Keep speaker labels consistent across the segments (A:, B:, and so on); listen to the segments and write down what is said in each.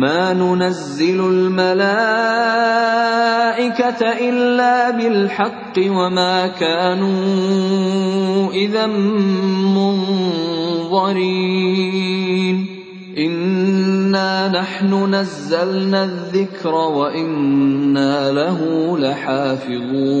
A: ما ننزل الملائكة إلا بالحق وما كانوا إذا منظرين. إنا نحن نزلنا الذكر وإنا له لحافظون.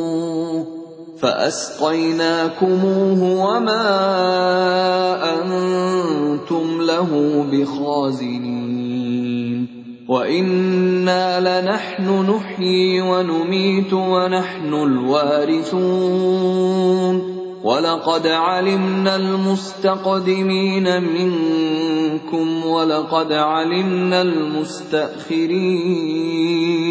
A: فأسقيناكموه وما أنتم له بخازنين. وإنا لنحن نحيي ونميت ونحن الوارثون. ولقد علمنا المستقدمين منكم ولقد علمنا المستأخرين.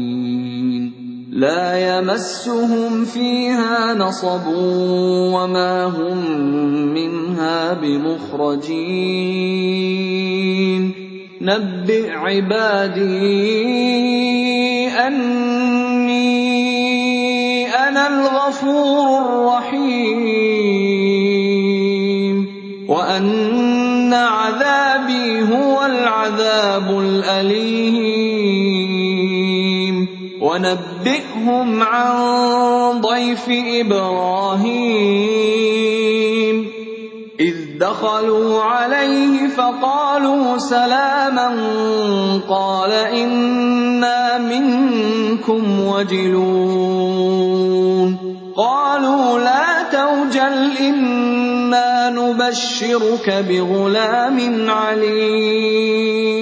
A: لا يمسهم فيها نصب وما هم منها بمخرجين. نبئ عبادي أني أنا الغفور الرحيم. وأن عذابي هو العذاب الأليم. ونبئهم عن ضيف إبراهيم إذ دخلوا عليه فقالوا سلاما قال إنا منكم وجلون قالوا لا توجل إنا نبشرك بغلام عليم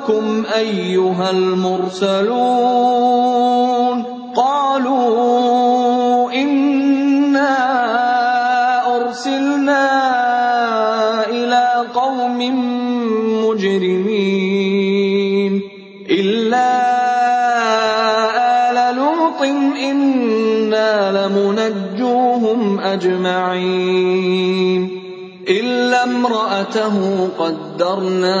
A: خطبكم أيها المرسلون قالوا إنا أرسلنا إلى قوم مجرمين إلا آل لوط إنا لمنجوهم أجمعين إلا امرأته قدرنا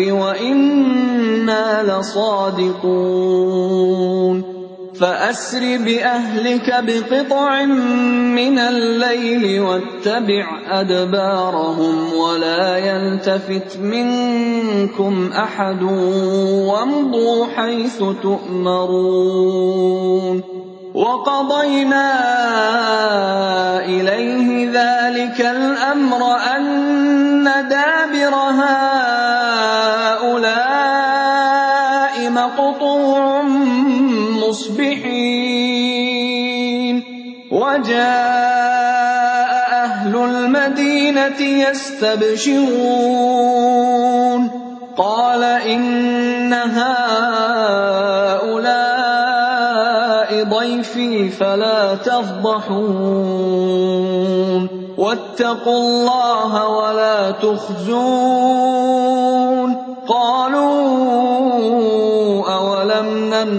A: وَإِنَّا لَصَادِقُونَ. فَأَسْرِ بِأَهْلِكَ بِقِطْعٍ مِّنَ اللَّيْلِ وَاتَّبِعْ أَدْبَارَهُمْ وَلَا يَلْتَفِتْ مِنكُمْ أَحَدٌ وَامْضُوا حَيْثُ تُؤْمَرُونَ. وَقَضَيْنَا إِلَيْهِ ذَٰلِكَ الْأَمْرَ أَنَّ دَابِرَ هَٰؤُلَاءِ مَقْطُوعٌ مُّصْبِحِينَ. وَجَاءَ أَهْلُ الْمَدِينَةِ يَسْتَبْشِرُونَ. قَالَ إِنَّ هَٰؤُلَاءِ ضَيْفِي فَلَا تَفْضَحُونِ. وَاتَّقُوا اللَّهَ وَلَا تُخْزُونِ.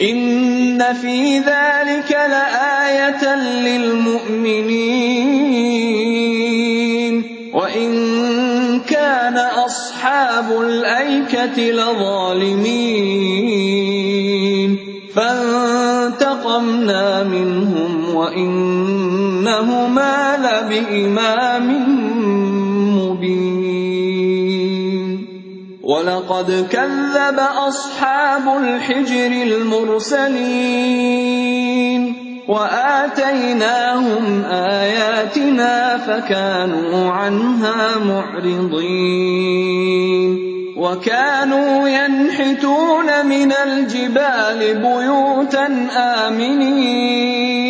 A: إِنَّ فِي ذَٰلِكَ لَآيَةً لِّلْمُؤْمِنِينَ وَإِن كَانَ أَصْحَابُ الْأَيْكَةِ لَظَالِمِينَ فَانتَقَمْنَا مِنْهُمْ وَإِنَّهُمَا لَبِإِمَامٍ وَلَقَدْ كَذَّبَ أَصْحَابُ الْحِجْرِ الْمُرْسَلِينَ وَآتَيْنَاهُمْ آيَاتِنَا فَكَانُوا عَنْهَا مُعْرِضِينَ وَكَانُوا يَنْحِتُونَ مِنَ الْجِبَالِ بُيُوتًا آمِنِينَ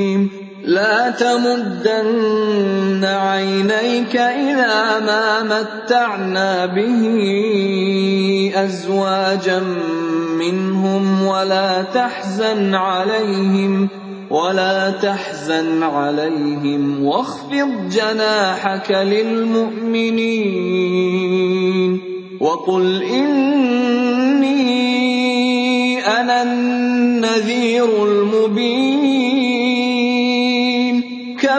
A: لَا تَمُدَّنَّ عَيْنَيْكَ إِلَىٰ مَا مَتَّعْنَا بِهِ أَزْوَاجًا مِّنْهُمْ وَلَا تَحْزَنْ عَلَيْهِمْ وَاخْفِضْ جَنَاحَكَ لِلْمُؤْمِنِينَ وَقُلْ إِنِّي أَنَا النَّذِيرُ الْمُبِينُ